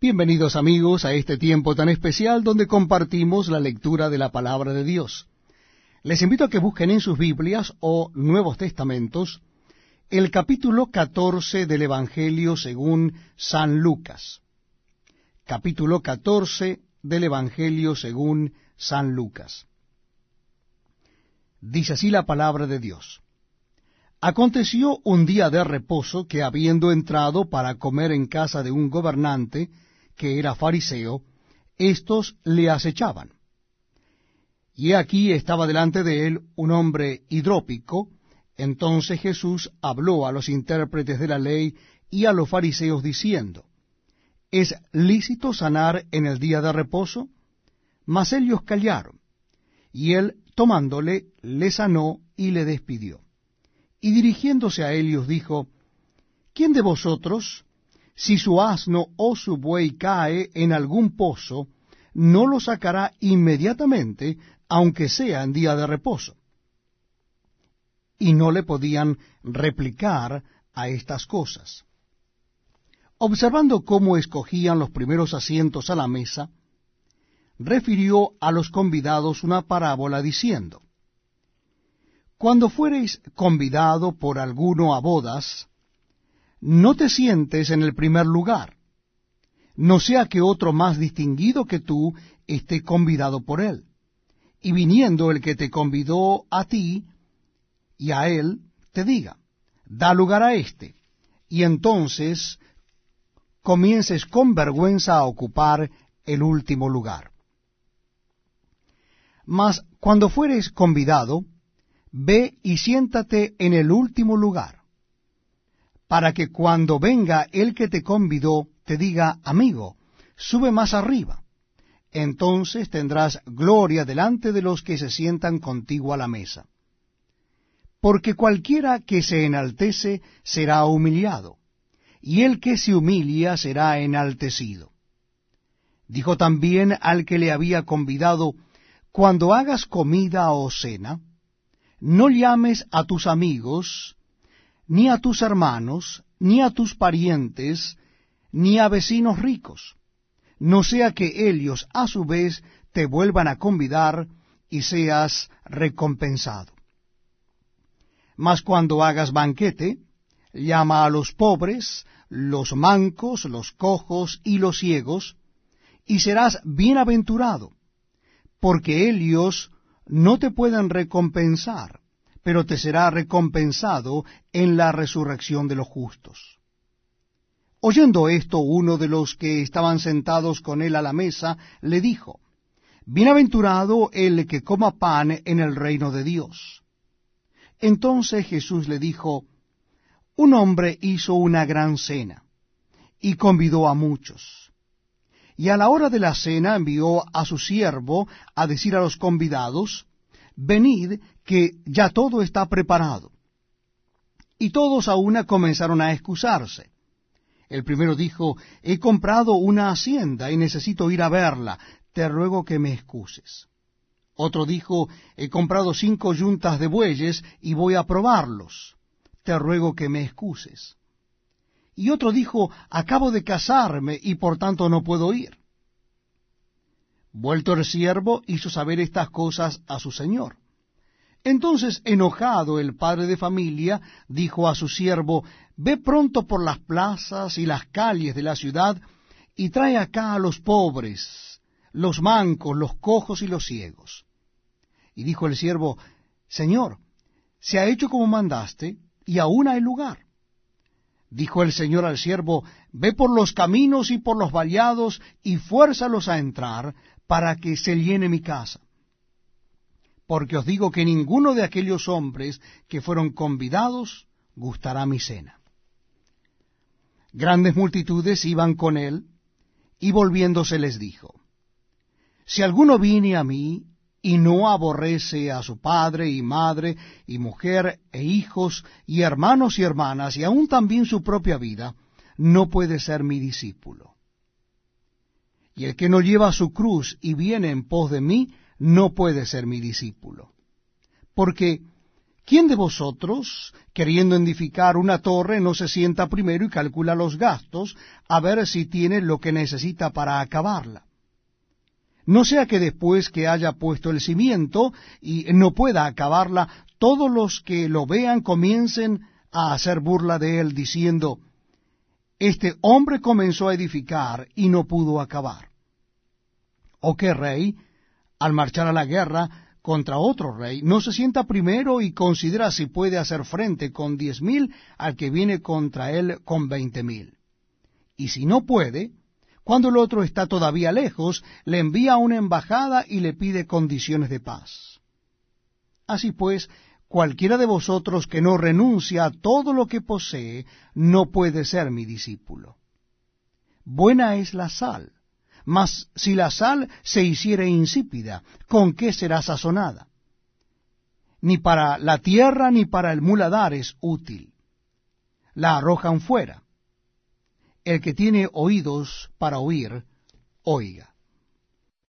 Bienvenidos amigos a este tiempo tan especial donde compartimos la lectura de la palabra de Dios. Les invito a que busquen en sus Biblias o Nuevos Testamentos el capítulo 14 del Evangelio según San Lucas. Capítulo 14 del Evangelio según San Lucas. Dice así la palabra de Dios. Aconteció un día de reposo que habiendo entrado para comer en casa de un gobernante, que era fariseo, éstos le acechaban. Y aquí estaba delante de él un hombre hidrópico, entonces Jesús habló a los intérpretes de la ley y a los fariseos diciendo, ¿Es lícito sanar en el día de reposo? Mas ellos callaron, y él, tomándole, le sanó y le despidió. Y dirigiéndose a ellos dijo, ¿Quién de vosotros, si su asno o su buey cae en algún pozo, no lo sacará inmediatamente, aunque sea en día de reposo. Y no le podían replicar a estas cosas. Observando cómo escogían los primeros asientos a la mesa, refirió a los convidados una parábola diciendo, Cuando fuereis convidado por alguno a bodas, no te sientes en el primer lugar, no sea que otro más distinguido que tú esté convidado por él. Y viniendo el que te convidó a ti y a él, te diga, da lugar a éste, y entonces comiences con vergüenza a ocupar el último lugar. Mas cuando fueres convidado, ve y siéntate en el último lugar para que cuando venga el que te convidó te diga, amigo, sube más arriba. Entonces tendrás gloria delante de los que se sientan contigo a la mesa. Porque cualquiera que se enaltece será humillado, y el que se humilia será enaltecido. Dijo también al que le había convidado, cuando hagas comida o cena, no llames a tus amigos, ni a tus hermanos, ni a tus parientes, ni a vecinos ricos, no sea que ellos a su vez te vuelvan a convidar y seas recompensado. Mas cuando hagas banquete, llama a los pobres, los mancos, los cojos y los ciegos, y serás bienaventurado, porque ellos no te pueden recompensar pero te será recompensado en la resurrección de los justos. Oyendo esto, uno de los que estaban sentados con él a la mesa le dijo, Bienaventurado el que coma pan en el reino de Dios. Entonces Jesús le dijo, Un hombre hizo una gran cena, y convidó a muchos. Y a la hora de la cena envió a su siervo a decir a los convidados, venid, que ya todo está preparado. Y todos a una comenzaron a excusarse. El primero dijo, he comprado una hacienda y necesito ir a verla, te ruego que me excuses. Otro dijo, he comprado cinco yuntas de bueyes y voy a probarlos, te ruego que me excuses. Y otro dijo, acabo de casarme y por tanto no puedo ir. Vuelto el siervo hizo saber estas cosas a su señor. Entonces, enojado el padre de familia, dijo a su siervo, Ve pronto por las plazas y las calles de la ciudad, y trae acá a los pobres, los mancos, los cojos y los ciegos. Y dijo el siervo, Señor, se ha hecho como mandaste, y aún hay lugar. Dijo el Señor al siervo, Ve por los caminos y por los vallados, y fuérzalos a entrar, para que se llene mi casa. Porque os digo que ninguno de aquellos hombres que fueron convidados gustará mi cena. Grandes multitudes iban con él, y volviéndose les dijo, Si alguno viene a mí y no aborrece a su padre y madre y mujer e hijos y hermanos y hermanas y aun también su propia vida, no puede ser mi discípulo. Y el que no lleva su cruz y viene en pos de mí, no puede ser mi discípulo. Porque, ¿Quién de vosotros, queriendo edificar una torre, no se sienta primero y calcula los gastos, a ver si tiene lo que necesita para acabarla? No sea que después que haya puesto el cimiento y no pueda acabarla, todos los que lo vean comiencen a hacer burla de él, diciendo, Este hombre comenzó a edificar y no pudo acabar. ¿O qué rey, al marchar a la guerra, contra otro rey, no se sienta primero y considera si puede hacer frente con diez mil al que viene contra él con veinte mil. Y si no puede, cuando el otro está todavía lejos, le envía una embajada y le pide condiciones de paz. Así pues, cualquiera de vosotros que no renuncia a todo lo que posee, no puede ser mi discípulo. Buena es la sal, mas si la sal se hiciere insípida, ¿con qué será sazonada? Ni para la tierra ni para el muladar es útil. La arrojan fuera. El que tiene oídos para oír, oiga.